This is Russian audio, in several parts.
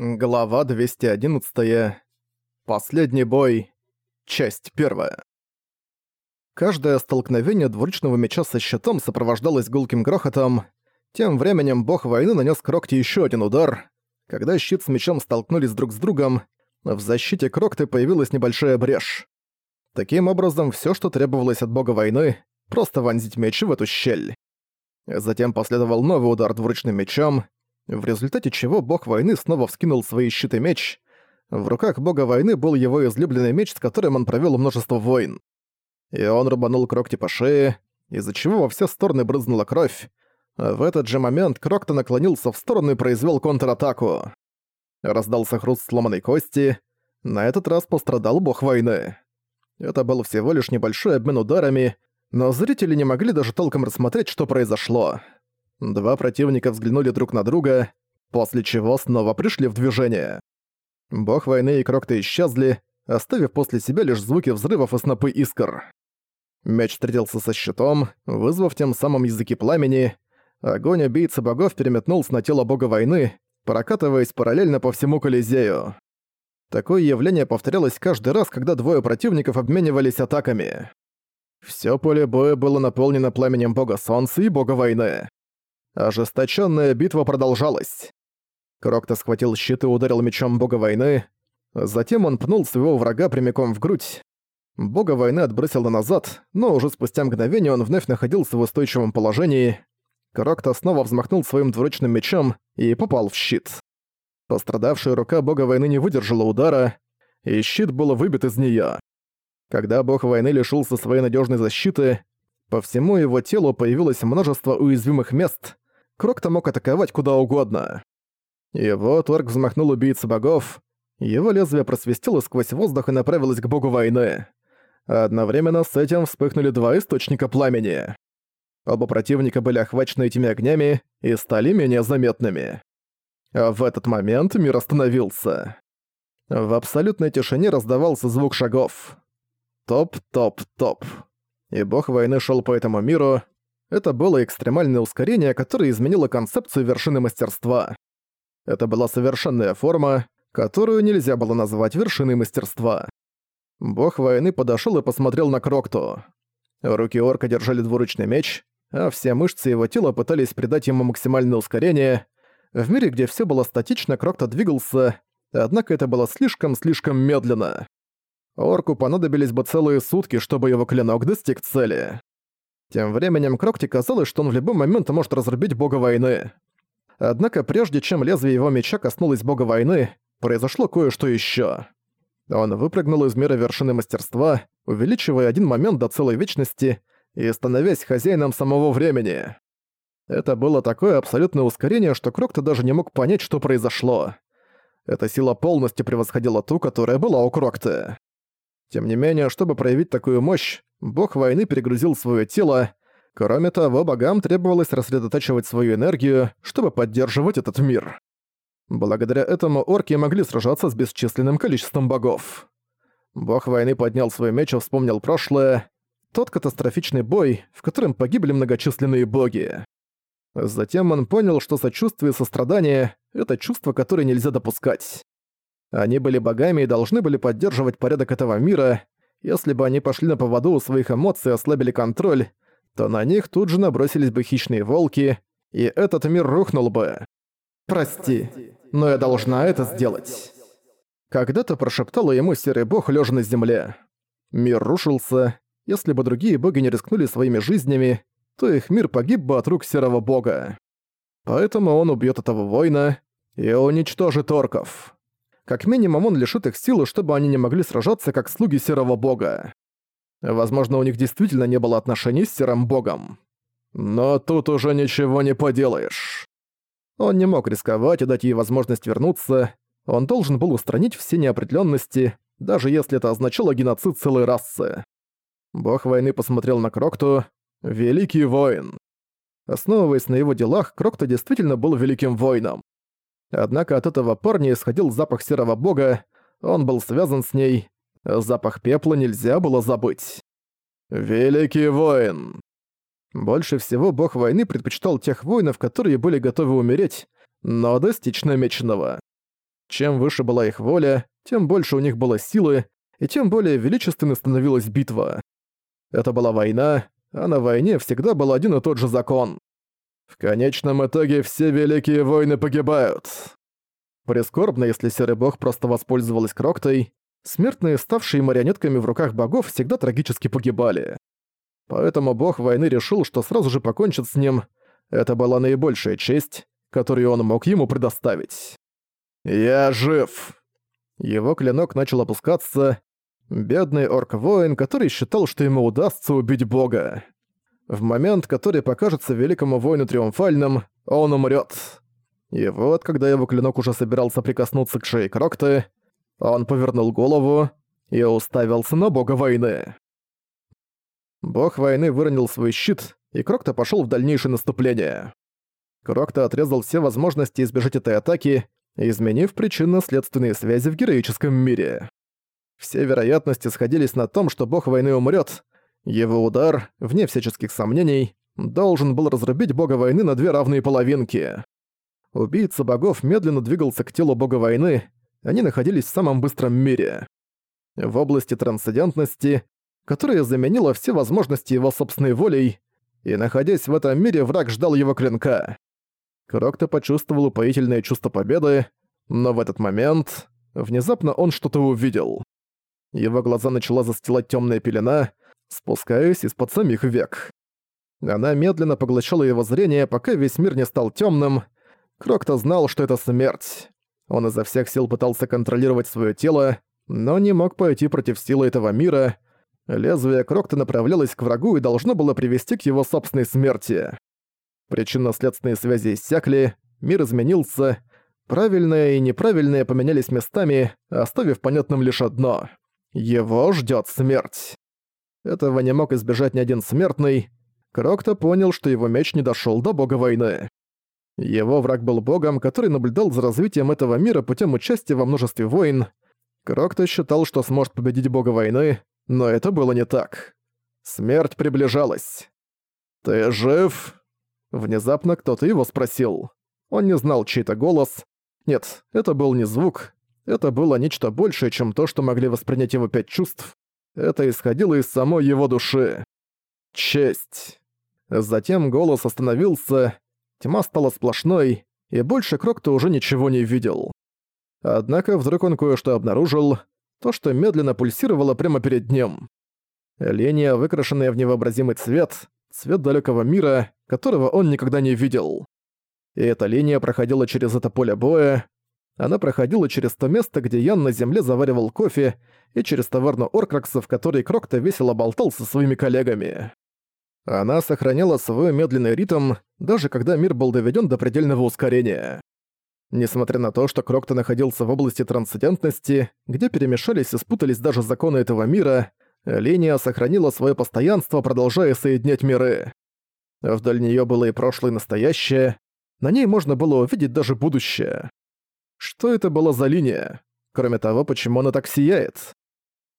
Глава 211. Последний бой. Часть первая. Каждое столкновение двуручного меча со щитом сопровождалось гулким грохотом. Тем временем бог войны нанес Крокте еще один удар. Когда щит с мечом столкнулись друг с другом, в защите Крокты появилась небольшая брешь. Таким образом, все, что требовалось от бога войны, просто вонзить меч в эту щель. Затем последовал новый удар двуручным мечом, в результате чего бог войны снова вскинул свои щит и меч. В руках бога войны был его излюбленный меч, с которым он провел множество войн. И он рубанул Крокти по шее, из-за чего во все стороны брызнула кровь. в этот же момент Крокта наклонился в сторону и произвел контратаку. Раздался хруст сломанной кости. На этот раз пострадал бог войны. Это был всего лишь небольшой обмен ударами, но зрители не могли даже толком рассмотреть, что произошло. Два противника взглянули друг на друга, после чего снова пришли в движение. Бог войны и Крокта исчезли, оставив после себя лишь звуки взрывов и снопы искр. Меч встретился со щитом, вызвав тем самым языки пламени. Огонь убийцы богов переметнулся на тело бога войны, прокатываясь параллельно по всему Колизею. Такое явление повторялось каждый раз, когда двое противников обменивались атаками. Всё поле боя было наполнено пламенем бога солнца и бога войны. Ожесточенная битва продолжалась. Крокто схватил щит и ударил мечом бога войны. Затем он пнул своего врага прямиком в грудь. Бога войны отбросило назад, но уже спустя мгновение он вновь находился в устойчивом положении. Крокто снова взмахнул своим двуручным мечом и попал в щит. Пострадавшая рука бога войны не выдержала удара, и щит был выбит из неё. Когда бог войны лишился своей надежной защиты, по всему его телу появилось множество уязвимых мест, Крокто мог атаковать куда угодно. Его торг взмахнул убийца богов, его лезвие просвистело сквозь воздух и направилось к богу войны. Одновременно с этим вспыхнули два источника пламени. Оба противника были охвачены этими огнями и стали менее заметными. А в этот момент мир остановился. В абсолютной тишине раздавался звук шагов. Топ-топ-топ. И бог войны шел по этому миру, это было экстремальное ускорение, которое изменило концепцию вершины мастерства. Это была совершенная форма, которую нельзя было назвать вершиной мастерства. Бог войны подошёл и посмотрел на Крокту. Руки орка держали двуручный меч, а все мышцы его тела пытались придать ему максимальное ускорение. В мире, где всё было статично, Крокта двигался, однако это было слишком-слишком медленно. Орку понадобились бы целые сутки, чтобы его клинок достиг цели. Тем временем Крокте казалось, что он в любой момент может разрубить бога войны. Однако прежде чем лезвие его меча коснулось бога войны, произошло кое-что ещё. Он выпрыгнул из мира вершины мастерства, увеличивая один момент до целой вечности и становясь хозяином самого времени. Это было такое абсолютное ускорение, что Крокто даже не мог понять, что произошло. Эта сила полностью превосходила ту, которая была у Крокты. Тем не менее, чтобы проявить такую мощь, бог войны перегрузил свое тело. Кроме того, богам требовалось рассредотачивать свою энергию, чтобы поддерживать этот мир. Благодаря этому орки могли сражаться с бесчисленным количеством богов. Бог войны поднял свой меч и вспомнил прошлое. Тот катастрофичный бой, в котором погибли многочисленные боги. Затем он понял, что сочувствие и сострадание — это чувство, которое нельзя допускать. Они были богами и должны были поддерживать порядок этого мира. Если бы они пошли на поводу у своих эмоций и ослабили контроль, то на них тут же набросились бы хищные волки, и этот мир рухнул бы. «Прости, но я должна это сделать». Когда-то прошептала ему серый бог, лежа на земле. Мир рушился. Если бы другие боги не рискнули своими жизнями, то их мир погиб бы от рук серого бога. Поэтому он убьет этого воина и уничтожит орков. Как минимум он лишит их силы, чтобы они не могли сражаться как слуги Серого Бога. Возможно, у них действительно не было отношений с Серым Богом. Но тут уже ничего не поделаешь. Он не мог рисковать и дать ей возможность вернуться. Он должен был устранить все неопределенности, даже если это означало геноцид целой расы. Бог войны посмотрел на Крокту. Великий воин. Основываясь на его делах, Крокто действительно был великим воином. Однако от этого парня исходил запах серого бога, он был связан с ней. Запах пепла нельзя было забыть. «Великий воин!» Больше всего бог войны предпочитал тех воинов, которые были готовы умереть, но достичь намеченного. Чем выше была их воля, тем больше у них было силы, и тем более величественной становилась битва. Это была война, а на войне всегда был один и тот же закон. В конечном итоге все великие войны погибают. Прискорбно, если Серый Бог просто воспользовалась Кроктой, смертные, ставшие марионетками в руках богов, всегда трагически погибали. Поэтому бог войны решил, что сразу же покончит с ним. Это была наибольшая честь, которую он мог ему предоставить. «Я жив!» Его клинок начал опускаться. Бедный орк-воин, который считал, что ему удастся убить бога. В момент, который покажется великому воину триумфальным, он умрет. И вот, когда его клинок уже собирался прикоснуться к шее Крокты, он повернул голову и уставился на бога войны. Бог войны выронил свой щит, и Крокта пошел в дальнейшее наступление. Крокта отрезал все возможности избежать этой атаки, изменив причинно-следственные связи в героическом мире. Все вероятности сходились на том, что бог войны умрет, его удар, вне всяческих сомнений, должен был разрубить бога войны на две равные половинки. Убийца богов медленно двигался к телу бога войны, они находились в самом быстром мире. В области трансцендентности, которая заменила все возможности его собственной волей, и находясь в этом мире, враг ждал его клинка. Крокто почувствовал упоительное чувство победы, но в этот момент внезапно он что-то увидел. Его глаза начала застилать темная пелена, спускаясь из-под самих век. Она медленно поглощала его зрение, пока весь мир не стал темным. Крокто знал, что это смерть. Он изо всех сил пытался контролировать свое тело, но не мог пойти против силы этого мира. Лезвие Крокта направлялось к врагу и должно было привести к его собственной смерти. Причинно-следственные связи иссякли, мир изменился, правильное и неправильное поменялись местами, оставив понятным лишь одно — его ждет смерть. Этого не мог избежать ни один смертный. Крокто понял, что его меч не дошел до бога войны. Его враг был богом, который наблюдал за развитием этого мира путем участия во множестве войн. Крокто считал, что сможет победить бога войны, но это было не так. Смерть приближалась. «Ты жив?» Внезапно кто-то его спросил. Он не знал чей-то голос. Нет, это был не звук. Это было нечто большее, чем то, что могли воспринять его пять чувств. Это исходило из самой его души. Честь. Затем голос остановился, тьма стала сплошной, и больше Крокто уже ничего не видел. Однако вдруг он кое-что обнаружил, то, что медленно пульсировало прямо перед ним. Линия, выкрашенная в невообразимый цвет, цвет далекого мира, которого он никогда не видел. И эта линия проходила через это поле боя, она проходила через то место, где Ян на земле заваривал кофе, и через таверну Оркракса, в которой Крокто весело болтал со своими коллегами. Она сохраняла свой медленный ритм, даже когда мир был доведен до предельного ускорения. Несмотря на то, что Крокто находился в области трансцендентности, где перемешались и спутались даже законы этого мира, линия сохранила свое постоянство, продолжая соединять миры. Вдоль нее было и прошлое, и настоящее, на ней можно было увидеть даже будущее. Что это была за линия? Кроме того, почему она так сияет?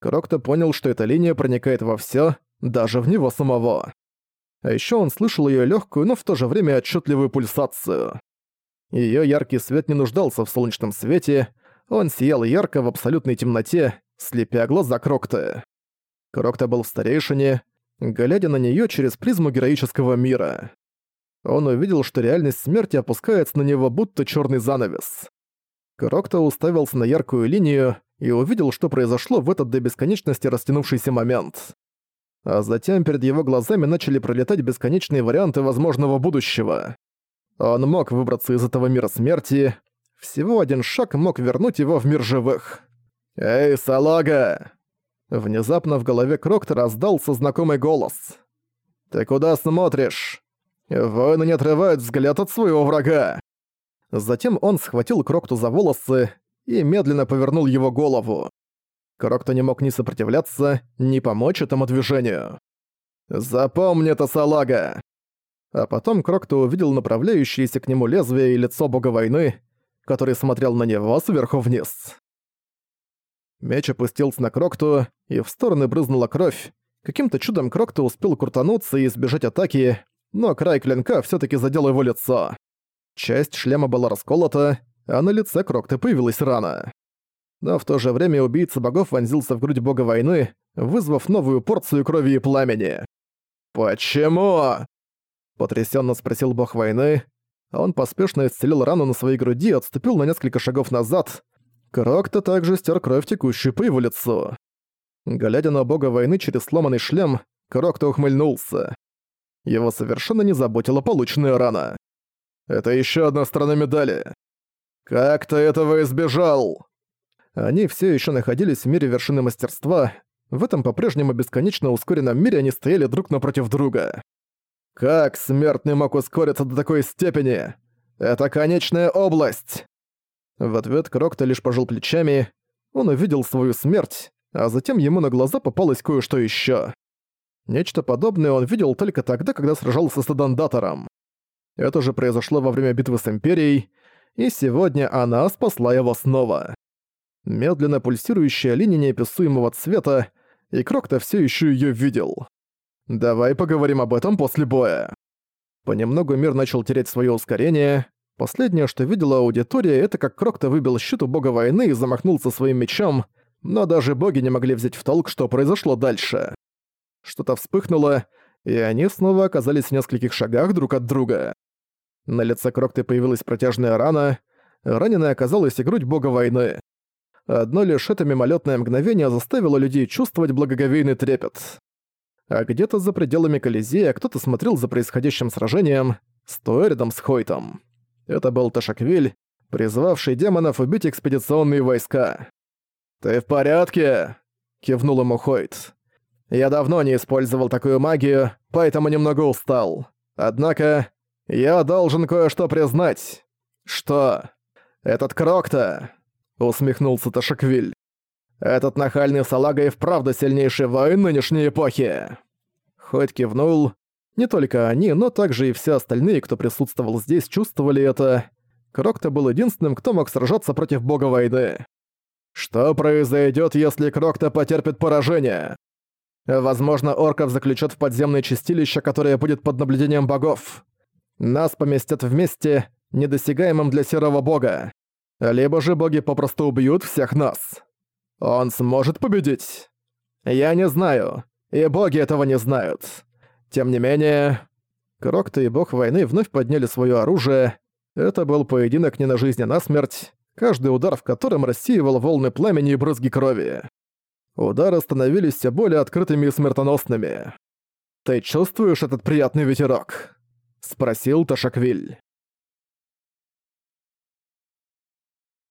Крокто понял, что эта линия проникает во всё, даже в него самого. А ещё он слышал её лёгкую, но в то же время отчётливую пульсацию. Её яркий свет не нуждался в солнечном свете, он сиял ярко в абсолютной темноте, слепя глаза Крокта. Крокта был в старейшине, глядя на неё через призму героического мира. Он увидел, что реальность смерти опускается на него будто чёрный занавес. Крокто уставился на яркую линию и увидел, что произошло в этот до бесконечности растянувшийся момент. А затем перед его глазами начали пролетать бесконечные варианты возможного будущего. Он мог выбраться из этого мира смерти. Всего один шаг мог вернуть его в мир живых. «Эй, салага!» Внезапно в голове Крокта раздался знакомый голос. «Ты куда смотришь? Воины не отрывают взгляд от своего врага!» Затем он схватил Крокту за волосы и медленно повернул его голову. Крокто не мог ни сопротивляться, ни помочь этому движению. «Запомни это, салага!» А потом Крокто увидел направляющееся к нему лезвие и лицо бога войны, который смотрел на него сверху вниз. Меч опустился на Крокту, и в стороны брызнула кровь. Каким-то чудом Крокто успел крутануться и избежать атаки, но край клинка все таки задел его лицо. Часть шлема была расколота, а на лице Крокта появилась рана. Но в то же время убийца богов вонзился в грудь бога войны, вызвав новую порцию крови и пламени. «Почему?» – потрясенно спросил бог войны. Он поспешно исцелил рану на своей груди и отступил на несколько шагов назад. Крокта также стер кровь, текущую по его лицу. Глядя на бога войны через сломанный шлем, Крокта ухмыльнулся. Его совершенно не заботила полученная рана. «Это еще одна сторона медали. Как ты этого избежал?» Они все еще находились в мире вершины мастерства. В этом по-прежнему бесконечно ускоренном мире они стояли друг напротив друга. Как смертный мог ускориться до такой степени? Это конечная область! В ответ Крокто лишь пожал плечами. Он увидел свою смерть, а затем ему на глаза попалось кое-что еще. Нечто подобное он видел только тогда, когда сражался с Эдандатором. Это же произошло во время битвы с Империей, и сегодня она спасла его снова. Медленно пульсирующая линия неописуемого цвета, и Крокто все еще ее видел. Давай поговорим об этом после боя. Понемногу мир начал терять свое ускорение. Последнее, что видела аудитория, это как Крокто выбил щит у бога войны и замахнулся своим мечом, но даже боги не могли взять в толк, что произошло дальше. Что-то вспыхнуло, и они снова оказались в нескольких шагах друг от друга. На лице Крокты появилась протяжная рана, раненая оказалась и грудь бога войны. Одно лишь это мимолетное мгновение заставило людей чувствовать благоговейный трепет. А где-то за пределами Колизея кто-то смотрел за происходящим сражением, стоя рядом с Хойтом. Это был Ташаквиль, призвавший демонов убить экспедиционные войска. «Ты в порядке?» — кивнул ему Хойт. «Я давно не использовал такую магию, поэтому немного устал. Однако, я должен кое-что признать. Что? Этот Крокта!» — усмехнулся Ташаквиль. «Этот нахальный салага и вправду сильнейший воин нынешней эпохи!» Хойт кивнул. Не только они, но также и все остальные, кто присутствовал здесь, чувствовали это. Крокта был единственным, кто мог сражаться против бога войны. Что произойдет, если Крокта потерпит поражение? Возможно, орков заключат в подземное чистилище, которое будет под наблюдением богов. Нас поместят вместе, недосягаемым для серого бога. Либо же боги попросту убьют всех нас. Он сможет победить? Я не знаю, и боги этого не знают. Тем не менее, Крокта и бог войны вновь подняли свое оружие. Это был поединок не на жизнь, а на смерть, каждый удар в котором рассеивал волны пламени и брызги крови. Удары становились все более открытыми и смертоносными. «Ты чувствуешь этот приятный ветерок?» — спросил Ташаквиль.